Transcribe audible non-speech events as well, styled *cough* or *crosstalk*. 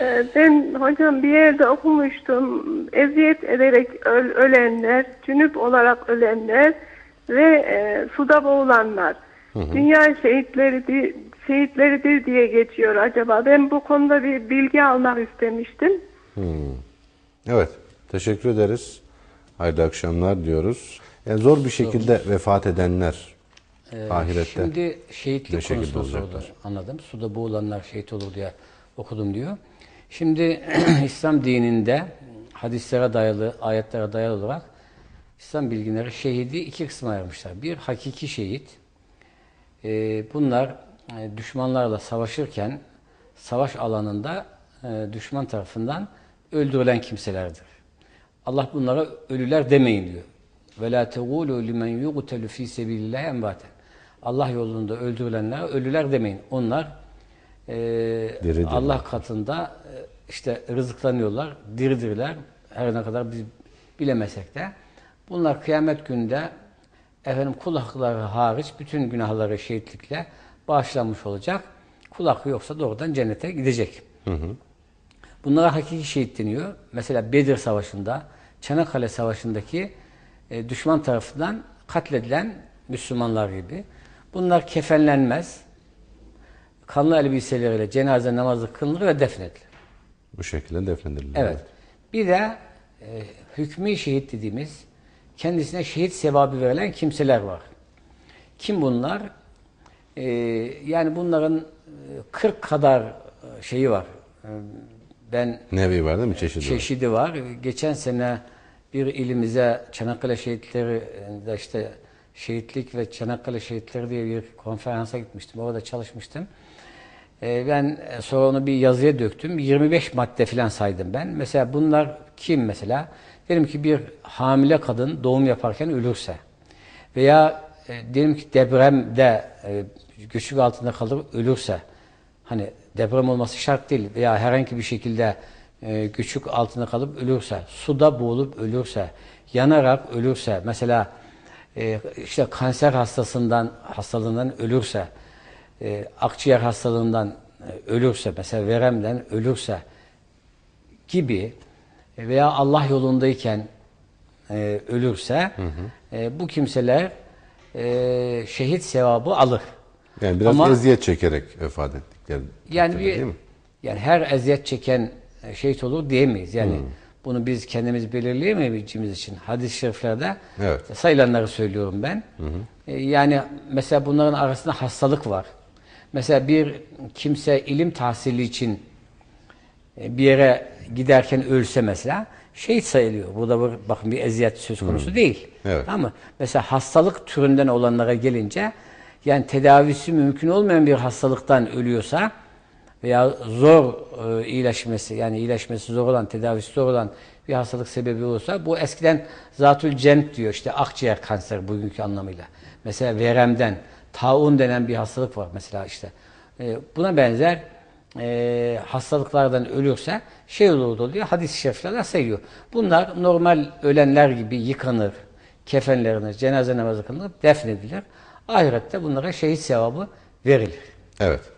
Ee, ben hocam bir yerde okumuştum. Eziyet ederek öl- ölenler, cünüp olarak ölenler ve e, suda boğulanlar. Dünya şehitleri di- şehitleridir diye geçiyor acaba. Ben bu konuda bir bilgi almak istemiştim. Evet, teşekkür ederiz. Hayırlı akşamlar diyoruz. Yani zor bir şekilde vefat edenler ahirette. Şimdi şehitlik konusunu sordu. Anladım. Suda boğulanlar şehit olur diye okudum diyor. Şimdi *clears throat* İslam dininde hadislere dayalı, ayetlere dayalı olarak İslam bilginleri şehidi iki kısma ayırmışlar. Bir, hakiki şehit. Ee, bunlar e, düşmanlarla savaşırken savaş alanında e, düşman tarafından öldürülen kimselerdir. Allah bunlara ölüler demeyin diyor. La tegulu limen yuqtelu fi sabilillahi enbaten. Allah yolunda öldürülenlere ölüler demeyin. Onlar e. Allah katında e, işte rızıklanıyorlar, diridirler. Her ne kadar biz bilemesek de. Bunlar kıyamet günde efendim kul hakları hariç bütün günahları şehitlikle bağışlanmış olacak. Kul hakkı yoksa doğrudan cennete gidecek. Bunlara hakiki şehit deniyor. Mesela Bedir Savaşı'nda, Çanakkale Savaşı'ndaki e, düşman tarafından katledilen Müslümanlar gibi. Bunlar kefenlenmez. Kanlı elbiseleriyle cenaze namazı kılınır ve defnedilir. Bu şekilde defnedilirler. Evet. Bir de e, hükmü şehit dediğimiz kendisine şehit sevabı verilen kimseler var. Kim bunlar? E, yani bunların e, 40 kadar e, şeyi var. E, ben Nevi var değil mi? Çeşidi var. çeşidi var. Geçen sene bir ilimize Çanakkale şehitleri de işte şehitlik ve Çanakkale şehitleri diye bir konferansa gitmiştim. Orada çalışmıştım. Ee, ben sonra onu bir yazıya döktüm. 25 madde falan saydım ben. Mesela bunlar kim mesela? Diyelim ki bir hamile kadın doğum yaparken ölürse veya e, diyelim ki depremde e, altında kalır ölürse hani deprem olması şart değil veya herhangi bir şekilde e, altında kalıp ölürse, suda boğulup ölürse, yanarak ölürse, mesela e, işte kanser hastasından hastalığından ölürse, e, akciğer hastalığından e, ölürse, mesela veremden ölürse gibi veya Allah yolundayken e, ölürse e, bu kimseler e, şehit sevabı alır. Yani biraz Ama- eziyet çekerek vefat ettikleri. Yani bir değil mi? yani her eziyet çeken e, şehit olur diyemeyiz. Yani Hmm. bunu biz kendimiz belirleyemeyeceğimiz için hadis-i şeriflerde Evet. sayılanları söylüyorum ben. E, Yani mesela bunların arasında hastalık var. Mesela bir kimse ilim tahsili için e, bir yere giderken ölse mesela şehit sayılıyor. Burada bir, bakın bir eziyet söz konusu değil. Evet. Ama mesela hastalık türünden olanlara gelince yani tedavisi mümkün olmayan bir hastalıktan ölüyorsa veya zor e, iyileşmesi yani iyileşmesi zor olan, tedavisi zor olan bir hastalık sebebi olursa bu eskiden zatül cent diyor işte akciğer kanseri bugünkü anlamıyla. Mesela veremden, taun denen bir hastalık var mesela işte. E, buna benzer e, hastalıklardan ölürse şey olur diyor hadis-i şeriflerden sayıyor. Bunlar normal ölenler gibi yıkanır, kefenlenir, cenaze namazı kılınır, defnedilir. Ahirette bunlara şehit sevabı verilir. Evet.